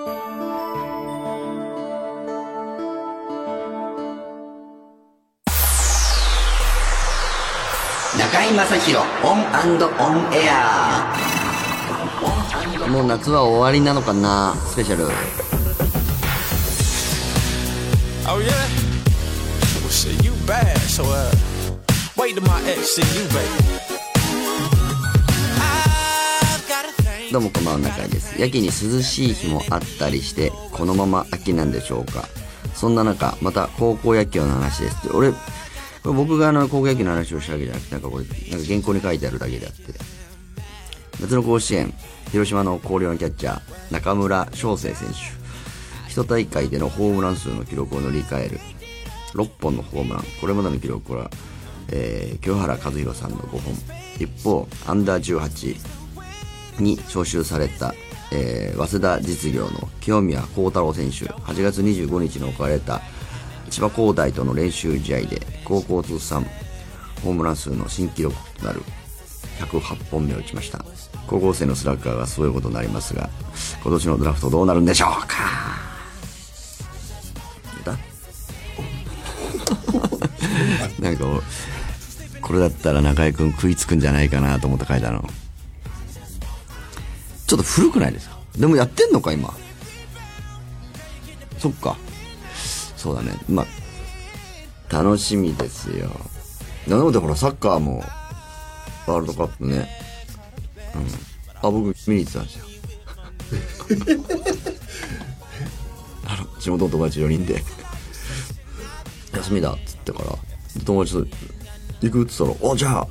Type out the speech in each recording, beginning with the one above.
中井正広オンオンエアもう夏は終わりなのかなスペシャル Oh yeah? Well shit, you bad, so uh wait till my ex see you, baby. どうもこんばんは中井です。やけに涼しい日もあったりしてこのまま秋なんでしょうか。そんな中また高校野球の話ですって。俺これ僕があの高校野球の話をしたわけじゃなくてなんかこれなんか原稿に書いてあるだけであって。夏の甲子園広島の広陵のキャッチャー中村翔成選手。一大会でのホームラン数の記録を塗り替える。6本のホームラン。これまでの記録は、えー清原和博さんの5本。一方アンダー18に招集された、えー早稲田実業の清宮幸太郎選手。8月25日に行われた千葉工大との練習試合で高校通算ホームラン数の新記録となる108本目を打ちました。高校生のスラッガーがそういうことになりますが今年のドラフトどうなるんでしょうか？だなんかこれだったら中居君食いつくんじゃないかなと思って書いたの。ちょっと古くないですか？でもやってんのか今？そっか。そうだね。まあ楽しみですよ。なのでほらサッカーもワールドカップね。うん。あ僕見に行ってたんですよ。あの地元の友達4人で。休みだっつってから。友達と行くっつったら「あじゃあ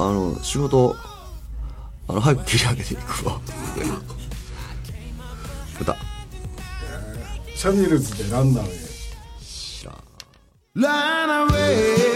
あの仕事あの早く切り上げていくわ」歌シャニルズでランナーへ。知らん。ランアウェイ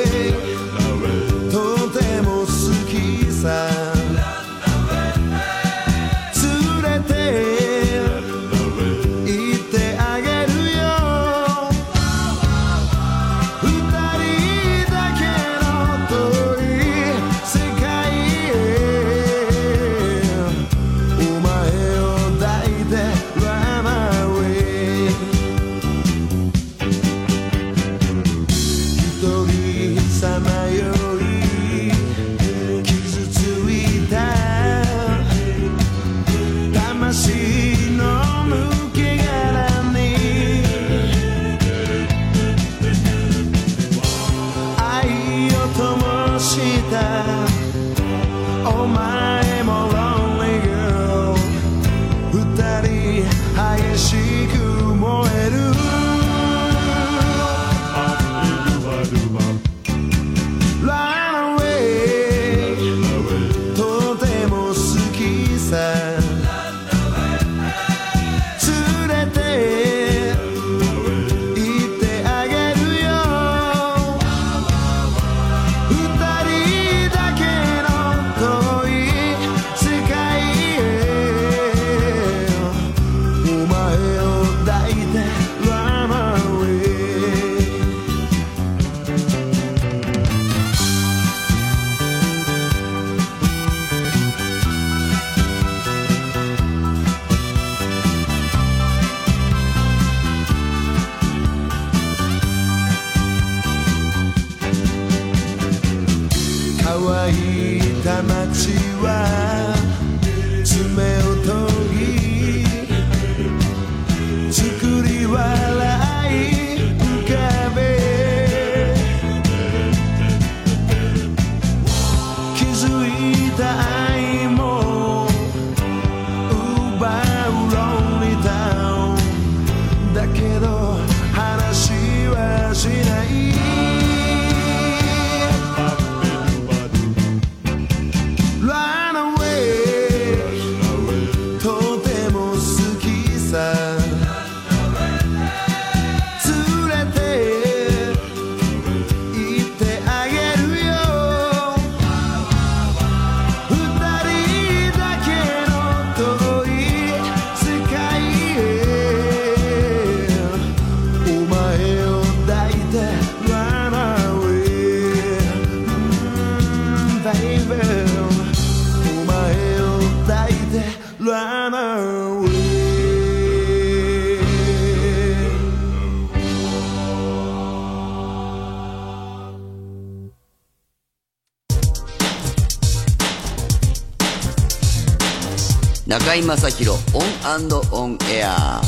中居正広オンオンエア。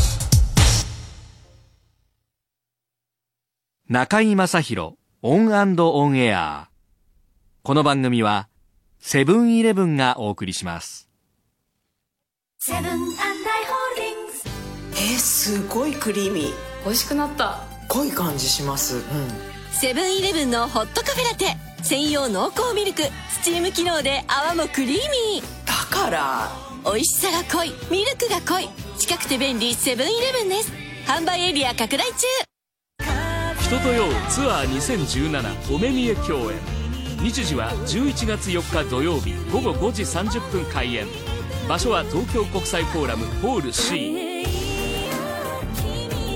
中居正広オンオンエア。この番組はセブンイレブンがお送りします。セブンアイ・ホールディングスえー、すごいクリーミー。美味しくなった。濃い感じします。うん。セブンイレブンのホットカフェラテ。専用濃厚ミルク。スチーム機能で泡もクリーミー。だから美味しさが濃いミルクが濃い近くて便利セブンイレブンです。販売エリア拡大中。人とようツアー2017お目見え共演。日時は11月4日土曜日午後5時30分開演。場所は東京国際フォーラムホール C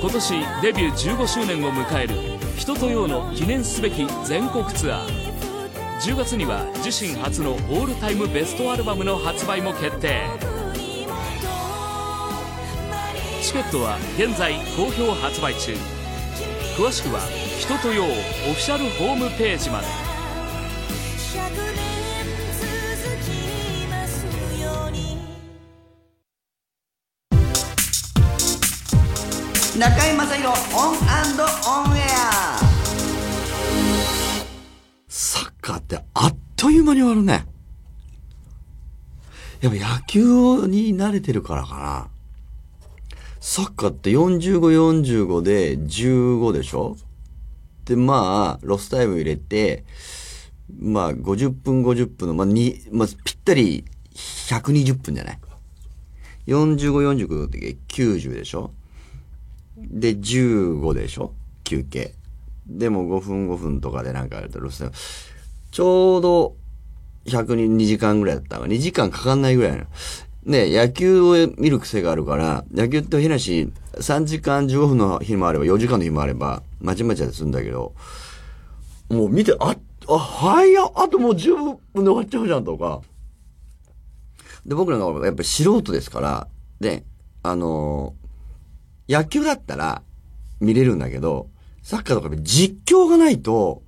今年デビュー15周年を迎える人とようの記念すべき全国ツアー。10月には自身初のオールタイムベストアルバムの発売も決定。チケットは現在好評発売中。詳しくは「人とよう」オフィシャルホームページまで。中居正広オンオンエア。サッカーってあっという間に終わるね。やっぱ野球に慣れてるからかな。サッカーって45、45で15でしょ？で、まあ、ロスタイム入れて、まあ、50分50分の、まあ、に、まあ、ぴったり120分じゃない ?45、45って90でしょ？で、15でしょ？休憩。でも5分5分とかでなんかやるとロスタイム。ちょうど102時間ぐらいだったわ。2時間かかんないぐらいの。ね、野球を見る癖があるから、野球って変なし、3時間15分の日もあれば、4時間の日もあれば、まちまちでするんだけど、もう見て、あ、あ、早っあともう10分で終わっちゃうじゃんとか。で、僕なんかやっぱ素人ですから、で、あのー野球だったら見れるんだけど、サッカーとか実況がないと、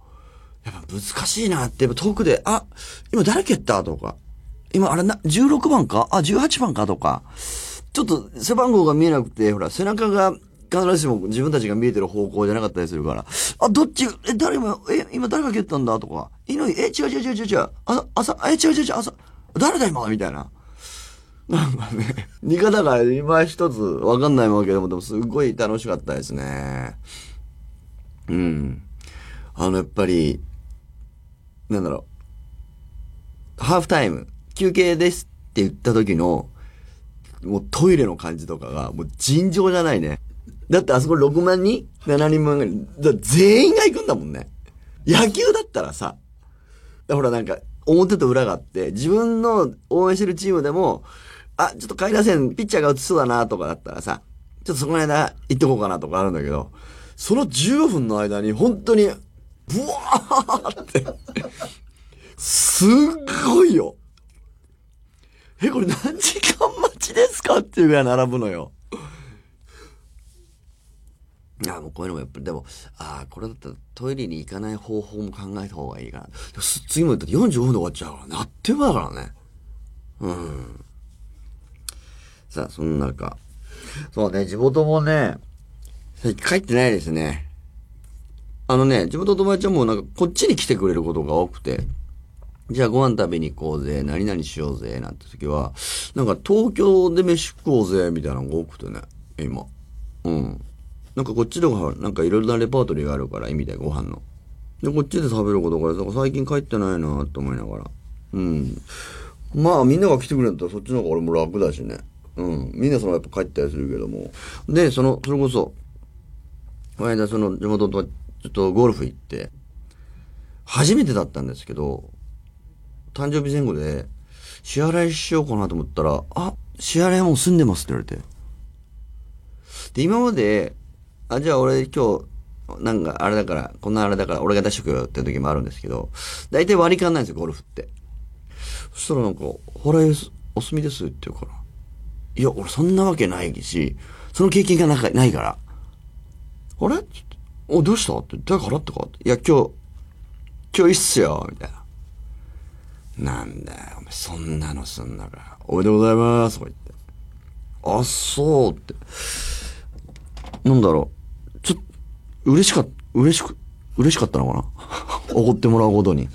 やっぱ難しいなって、っ遠くで、あ、今誰蹴ったとか、今あれな、16番か？あ、18番かとか、ちょっと背番号が見えなくて、ほら、背中が必ずしも自分たちが見えてる方向じゃなかったりするから、あ、どっち、え、誰も、え、今誰が蹴ったんだとか、いのえ、違う違う違う違う違う、あ、朝、え、違う違う違う、朝、誰だ今？みたいな。なんかね、見方が今一つわかんないわけでも、でもすごい楽しかったですね。うん。あの、やっぱり、なんだろう、ハーフタイム、休憩ですって言った時の、もうトイレの感じとかが、もう尋常じゃないね。だってあそこ6万人 ?7 人分ぐらい。だ全員が行くんだもんね。野球だったらさ、ほらなんか、表と裏があって、自分の応援してるチームでも、あ、ちょっと下位打線、ピッチャーが打ちそうだなとかだったらさ、ちょっとそこの間行っとこうかなとかあるんだけど、その15分の間に本当に、ブワーって、すっごいよ。え、これ何時間待ちですかっていうぐらい並ぶのよ。いや、もうこういうのもやっぱり、でも、ああ、これだったらトイレに行かない方法も考えた方がいいかな。次も言ったら45分で終わっちゃうからね。あっという間だからね。うん。さあ、そんな中。そうね、地元もね、帰ってないですね。あのね、地元の友達はもうなんかこっちに来てくれることが多くて、じゃあご飯食べに行こうぜ、何々しようぜ、なんて時は、なんか東京で飯食おうぜ、みたいなのが多くてね、今。うん。なんかこっちでは、なんかいろいろなレパートリーがあるから、意味でご飯の。で、こっちで食べることが、だから最近帰ってないなと思いながら。うん。まあみんなが来てくれたらそっちの方が俺も楽だしね。うん。みんなそのやっぱ帰ったりするけども。で、その、それこそ、この間その地元とちょっとゴルフ行って、初めてだったんですけど、誕生日前後で、支払いしようかなと思ったら、あ、支払いもう済んでますって言われて。で、今まで、あ、じゃあ俺今日、なんかあれだから、こんなあれだから俺が出しとくよって時もあるんですけど、大体割り勘なんですよ、ゴルフって。そしたらなんか、払いお済みですって言うから。いや、俺そんなわけないし、その経験がなかないから。あれ？って。お、どうした？って。誰か払ったか？いや、今日、今日いいっすよみたいな。なんだよ、お前そんなのすんだから。おめでとうございますとか言って。あ、そうって。なんだろう。ちょっと、嬉しかった、嬉しく、嬉しかったのかな？おごってもらうことに。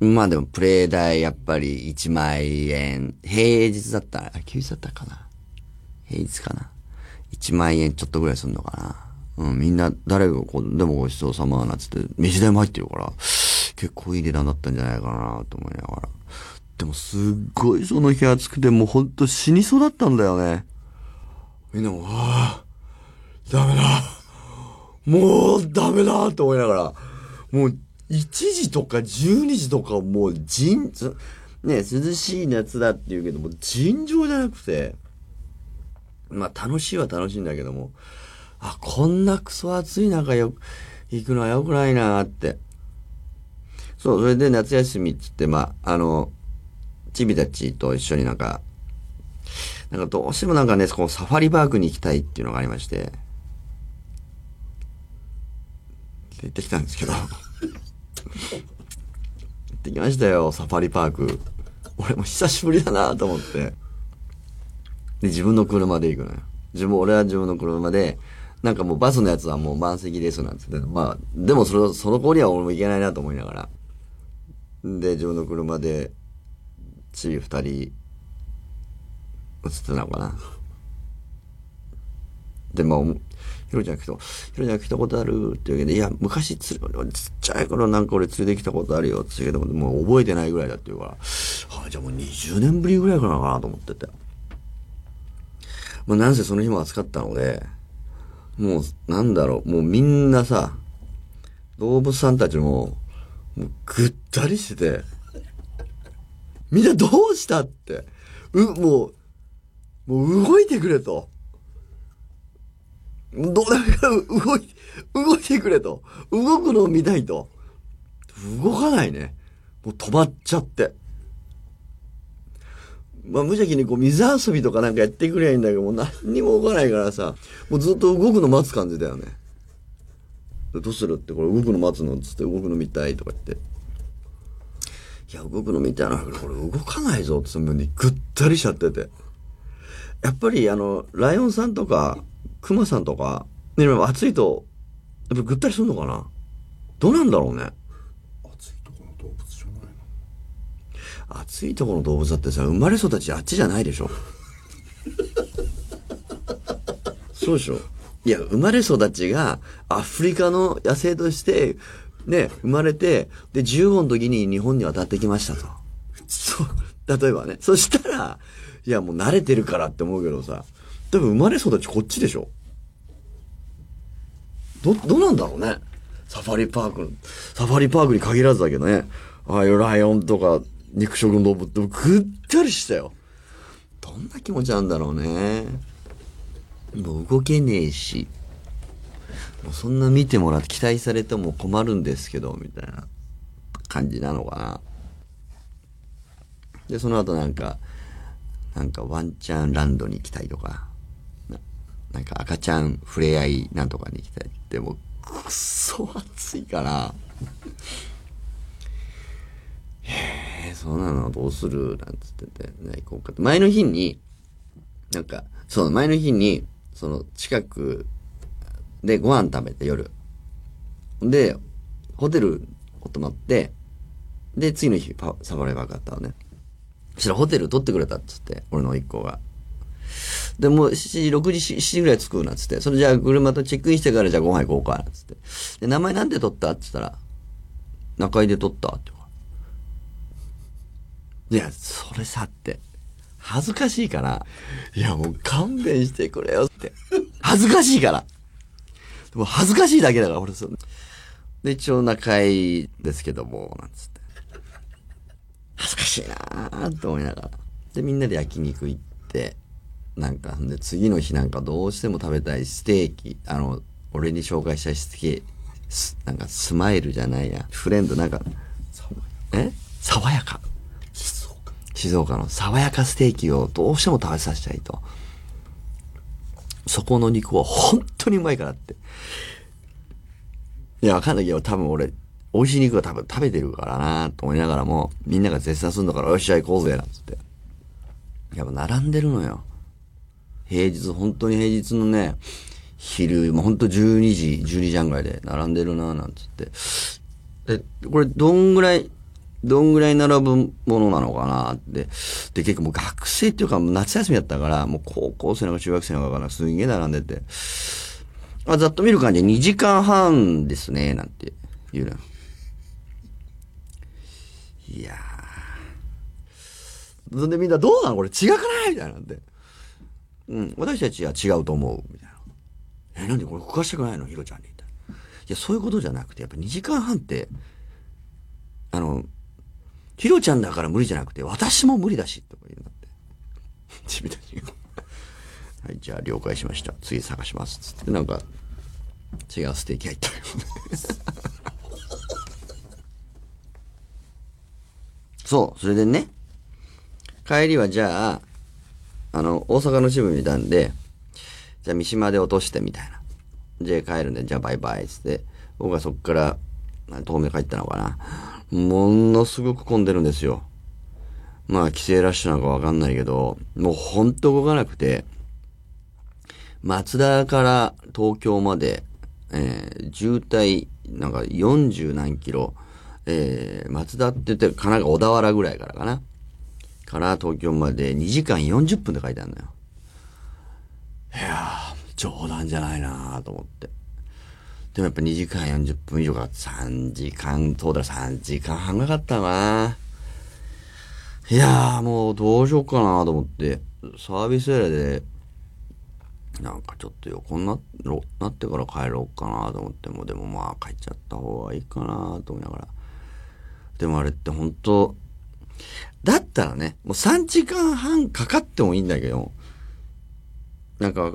まあでも、プレイ代やっぱり1万円。平日だったら、あ休日だったかな平日かな ?1 万円ちょっとぐらいすんのかなうん、みんな、誰がこう、でもごちそうさまなんつって、飯代も入ってるから、結構いい値段だったんじゃないかなと思いながら。でもすっごいその日暑くて、もうほんと死にそうだったんだよね。みんなも、ああ、ダメだ。もうダメだと思いながら、もう1時とか12時とかもう尋、ね、涼しい夏だって言うけども、尋常じゃなくて、まあ楽しいは楽しいんだけども、あ、こんなクソ暑い中よ、行くのは良くないなって。そう、それで夏休みっつって、まあ、あの、チビたちと一緒になんか、なんかどうしてもなんかね、こうサファリパークに行きたいっていうのがありまして、行ってきたんですけど、行ってきましたよ、サファリパーク。俺も久しぶりだなと思って。で、自分の車で行くのよ。自分、俺は自分の車で、なんかもうバスのやつはもう満席ですなんつって。まあ、でもそれ、その子には俺も行けないなと思いながら。で、自分の車で、チビ二人、映ってたのかな。で、まあ、ひろちゃん来た、ひろちゃん来たことあるって言うけど、いや、昔つ、ちっちゃい頃なんか俺連れてきたことあるよって言うけど、もう覚えてないぐらいだって言うから、はあ、じゃあもう20年ぶりぐらいかなと思ってて。まあ、なんせその日も暑かったので、もう、なんだろう、もうみんなさ、動物さんたちも、もうぐったりしてて、みんなどうしたって、う、もう、もう動いてくれと。どうだか動い、動いてくれと。動くのを見たいと。動かないね。もう止まっちゃって。まあ無邪気にこう水遊びとかなんかやってくればいいんだけど、もう何にも動かないからさ、もうずっと動くの待つ感じだよね。どうするって、これ動くの待つのっつって動くの見たいとか言って。いや、動くの見たいな、これ動かないぞってそのにぐったりしちゃってて。やっぱりあの、ライオンさんとか、クマさんとか、ね、暑いと、やっぱぐったりするのかな？どうなんだろうね。暑いとこの動物じゃないの暑いところの動物だってさ、生まれ育ちあっちじゃないでしょ。そうでしょ。いや、生まれ育ちがアフリカの野生として、ね、生まれて、で、15の時に日本に渡ってきましたと。そう、例えばね。そしたら、いや、もう慣れてるからって思うけどさ、多分生まれ育ちこっちでしょ。ど、どうなんだろうね。サファリパークの、サファリパークに限らずだけどね。ああいうライオンとか肉食動物ってぐったりしたよ。どんな気持ちなんだろうね。もう動けねえし。もうそんな見てもらって期待されても困るんですけど、みたいな感じなのかな。で、その後なんか、なんかワンチャンランドに行きたいとか、ななんか赤ちゃん触れ合いなんとかに行きたいって、もうくっそ暑いから、へえ、えそうなの？どうする？なんつってて、ね、行こうかって。前の日に、なんか、そう、前の日に、その近くでご飯食べて夜。で、ホテルを泊まって、で、次の日サファリパークだったのね。そしたらホテル取ってくれたっつって、俺の一個が。で、もう7時、6時、7時ぐらい着くなっつって、それじゃあ車とチェックインしてからじゃあご飯行こうかなっつって。で、名前なんで取った？って言ったら、中井で取ったって。いや、それさって、恥ずかしいから、いやもう勘弁してくれよって。恥ずかしいから。でも恥ずかしいだけだから、俺そう。で、一応仲いいですけども、なんつって。恥ずかしいなぁと思いながら。で、みんなで焼肉行って、なんか、で、次の日なんかどうしても食べたいステーキ、あの、俺に紹介したステーキ、なんかスマイルじゃないや、フレンドなんか、え？爽やか。静岡の爽やかステーキをどうしても食べさせたいと。そこの肉は本当にうまいからって。いや、わかんないけど、多分俺、美味しい肉は多分食べてるからなと思いながらも、みんなが絶賛するんだから、よっしゃ行こうぜ、なんつって。やっぱ並んでるのよ。平日、本当に平日のね、昼、もう本当12時、12時半ぐらいで並んでるななんつって。で、これどんぐらい、どんぐらい並ぶものなのかなって。で、結構もう学生っていうか夏休みだったから、もう高校生なのか中学生なのかわからなすげえ並んでて。あ、ざっと見る感じ2時間半ですね、なんて言うの。いやー。そんでみんなどうなのこれ？違くない？みたいなんで。うん、私たちは違うと思う。みたいな。え、なんでこれ食わしてくないの？ヒロちゃんに。いや、そういうことじゃなくて、やっぱ2時間半って、あの、ヒロちゃんだから無理じゃなくて、私も無理だし、とか言うんだって。自分たちが。はい、じゃあ了解しました。次探します。つって、なんか、違うステーキ入ったよ。そう、それでね、帰りはじゃあ、あの、大阪の支部にいたんで、じゃあ三島で落としてみたいな。じゃあ帰るんで、じゃあバイバイっつって、僕はそっから、東名帰ったのかな。ものすごく混んでるんですよ。まあ、帰省ラッシュなのかわかんないけど、もうほんと動かなくて、松田から東京まで、えー渋滞、なんか40何キロ、えー松田って言って神奈川小田原ぐらいからかな。から東京まで2時間40分って書いてあるのよ。いやー、冗談じゃないなーと思って。でもやっぱ2時間40分以上か、3時間、そうだ3時間半がかったかな。いやー、もうどうしようかなと思って、サービスエリアで、なんかちょっと横にななってから帰ろうかなと思っても、でもまあ帰っちゃった方がいいかなと思いながら。でもあれって本当だったらね、もう3時間半かかってもいいんだけど、なんか、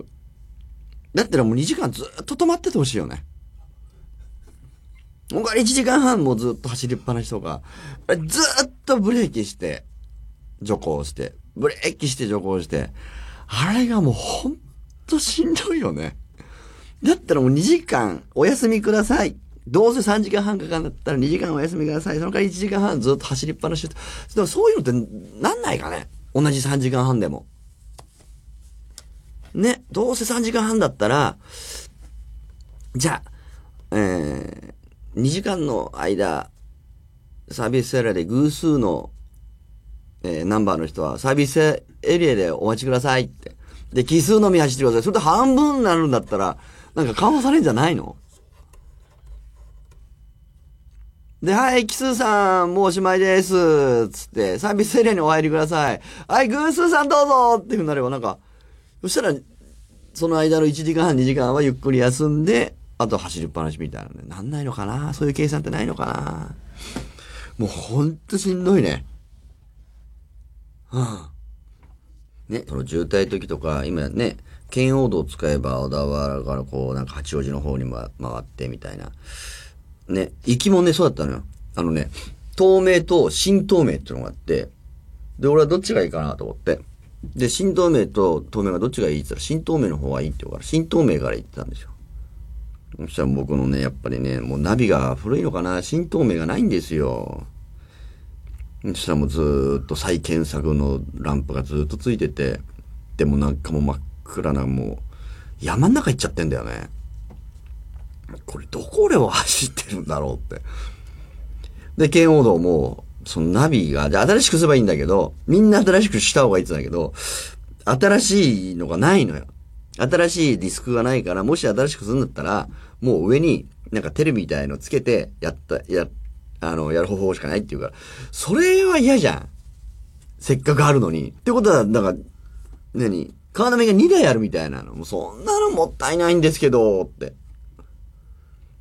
だったらもう2時間ずっと止まっててほしいよね。僕は1時間半もずっと走りっぱなしとか、ずっとブレーキして、徐行して、ブレーキして徐行して、あれがもうほんとしんどいよね。だったらもう2時間お休みください。どうせ3時間半かかんだったら2時間お休みください。その代わり1時間半ずっと走りっぱなし。でもそういうのってなんないかね同じ3時間半でも。ね、どうせ3時間半だったら、じゃあ、えー、2時間の間、サービスエリアで偶数の、えーナンバーの人はサービスエリアでお待ちくださいって。で、奇数のみ走ってください。それで半分になるんだったら、なんか緩和されるんじゃないの？で、はい、奇数さん、もうおしまいです。つって、サービスエリアにお入りください。はい、偶数さんどうぞっていうふうになれば、なんか、そしたら、その間の1時間半、2時間はゆっくり休んで、あと走りっぱなしみたいなね。なんないのかな？そういう計算ってないのかな？もうほんとしんどいね。はあ、ね、その渋滞時とか、今ね、圏央道を使えば小田原からこう、なんか八王子の方にま回ってみたいな。ね、行きもね、そうだったのよ。あのね、東名と新東名っていうのがあって、で、俺はどっちがいいかなと思って。で、新東名と東名がどっちがいいって言ったら、新東名の方がいいって言うから、新東名から行ってたんですよ。そしたら僕のね、やっぱりね、もうナビが古いのかな、新東名がないんですよ。そしたらもうずっと再検索のランプがずっとついてて、でもなんかもう真っ暗なもう、山ん中行っちゃってんだよね。これどこ俺を走ってるんだろうって。で、圏央道も、そのナビが、じゃあ新しくすればいいんだけど、みんな新しくした方がいいって言うんだけど、新しいのがないのよ。新しいディスクがないから、もし新しくするんだったら、もう上になんかテレビみたいのつけて、やった、や、あの、やる方法しかないっていうから、それは嫌じゃん。せっかくあるのに。ってことは、なんか、何？カーナビが2台あるみたいなの。もうそんなのもったいないんですけど、って。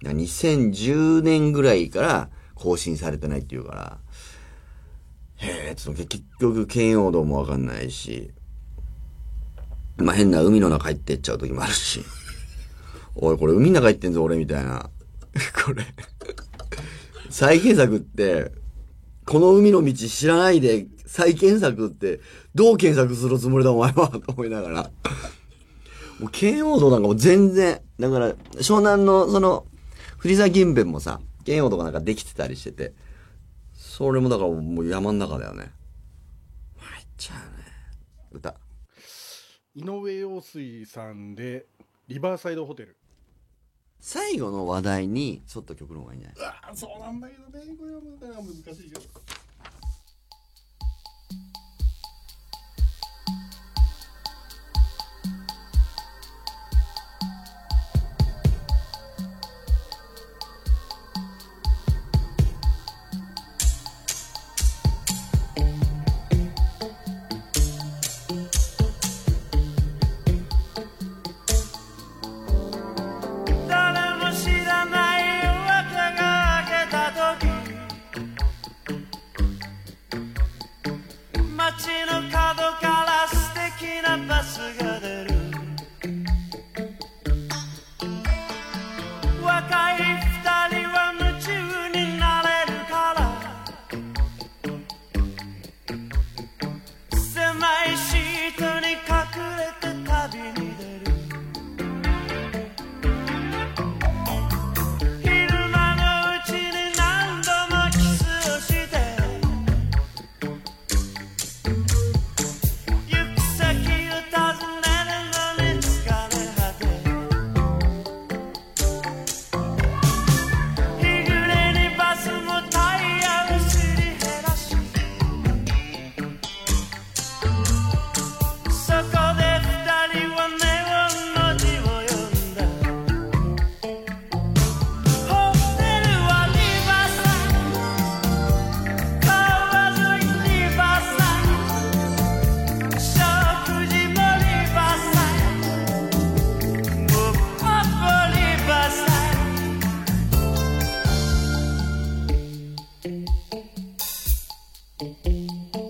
2010年ぐらいから更新されてないっていうから、へえ、ちょっと結局、圏央道もわかんないし、まあ、変な海の中入ってっちゃう時もあるし、おい、これ海の中入ってんぞ、俺、みたいな。これ、再検索って、この海の道知らないで再検索って、どう検索するつもりだ、お前は、と思いながら。もう、圏央道なんかもう全然、だから、湘南の、その、藤沢近辺もさ、圏央道がなんかできてたりしてて、それもだからもう山ん中だよね。参っちゃうね。歌井上陽水さんでリバーサイドホテル。最後の話題にちょっと曲の方がいいんじゃない。ああそうなんだけどね。これは難しいけうん。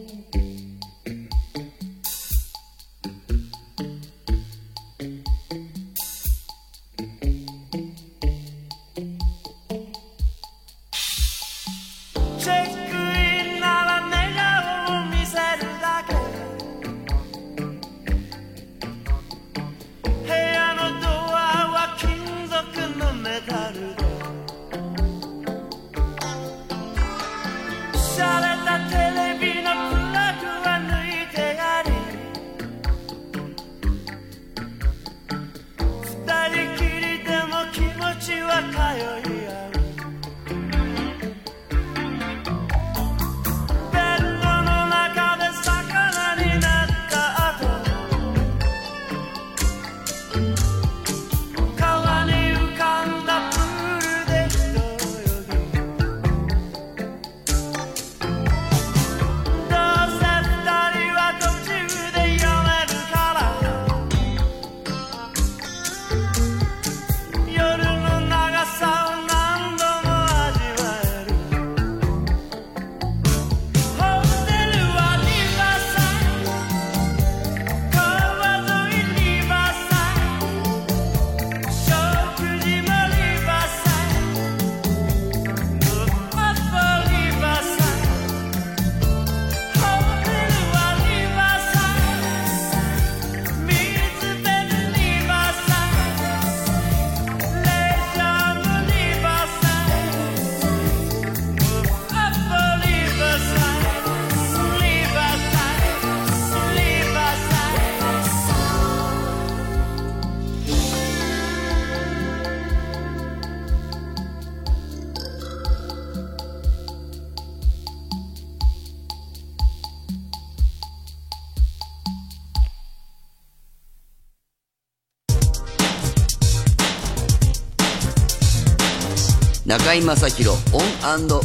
中居正広オン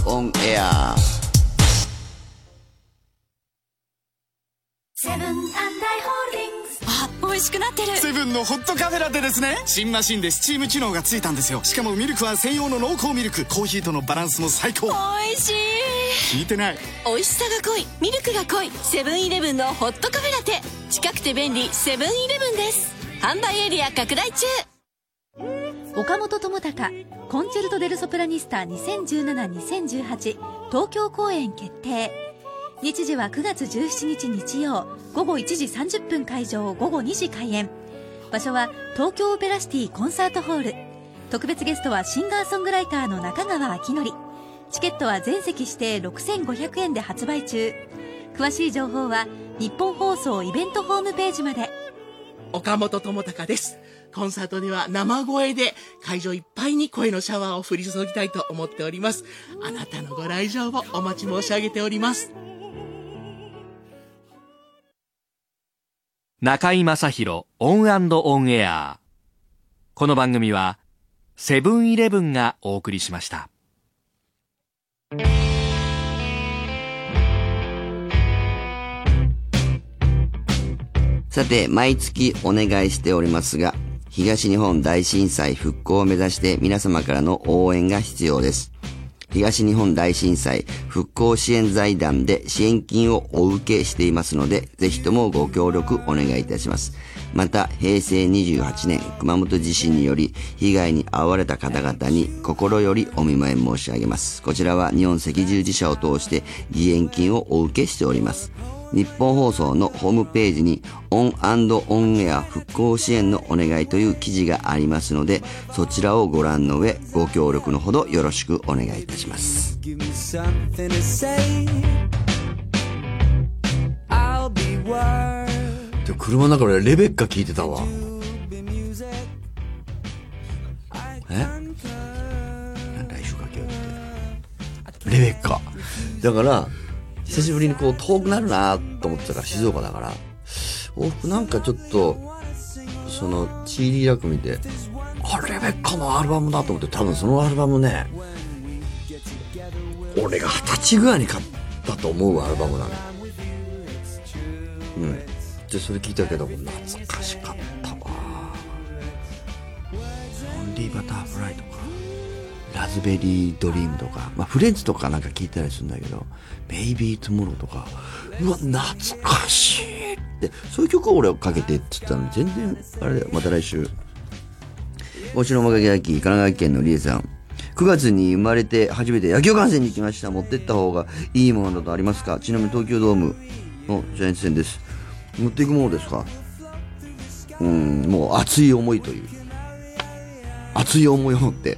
オンエア。セブンアイ・ホールディングスあ美味しくなってる。セブンのホットカフェラテですね。新マシンでスチーム機能がついたんですよ。しかもミルクは専用の濃厚ミルク。コーヒーとのバランスも最高。美味しい。聞いてない。美味しさが濃い。ミルクが濃い。セブンイレブンのホットカフェラテ。近くて便利。セブンイレブンです。販売エリア拡大中岡本智隆コンチェルト・デル・ソプラニスタ2017-2018東京公演決定。日時は9月17日日曜午後1時30分会場午後2時開演。場所は東京オペラシティコンサートホール。特別ゲストはシンガーソングライターの中川明則。チケットは全席指定6500円で発売中。詳しい情報は日本放送イベントホームページまで。岡本知高です。コンサートでは生声で会場いっぱいに声のシャワーを降り注ぎたいと思っております。あなたのご来場をお待ち申し上げております。中居正広オンオンエアこの番組はセブンイレブンがお送りしましたさて、毎月お願いしておりますが、東日本大震災復興を目指して皆様からの応援が必要です。東日本大震災復興支援財団で支援金をお受けしていますので、ぜひともご協力お願いいたします。また、平成28年熊本地震により被害に遭われた方々に心よりお見舞い申し上げます。こちらは日本赤十字社を通して義援金をお受けしております。ニッポン放送のホームページにオンオンエア復興支援のお願いという記事がありますので、そちらをご覧の上、ご協力のほどよろしくお願いいたします。で車の中でレベッカ聞いてたわ。え？来週かけようって。レベッカ。だから、久しぶりにこう遠くなるなと思ってたから、静岡だから、往復なんかちょっと、その CD ラック見て、あ、レベッカのアルバムだと思って、多分そのアルバムね、俺が二十歳ぐらいに買ったと思うアルバムなの。うん。で、それ聞いたけど、懐かしかったわ。ロンリーバタフライとか、ラズベリードリームとか、まあフレンズとかなんか聞いたりするんだけど、ベイビートゥモローとか、うわ、懐かしいって、そういう曲を俺をかけてって言ったのに、全然、あれだよ、また来週。今週のおまけ焼き、神奈川県のりえさん。9月に生まれて初めて野球観戦に行きました。持ってった方がいいものだとありますか？ちなみに東京ドームのジャイアンツ戦です。持っていくものですか？うん、もう熱い思いという。熱い思いを持って。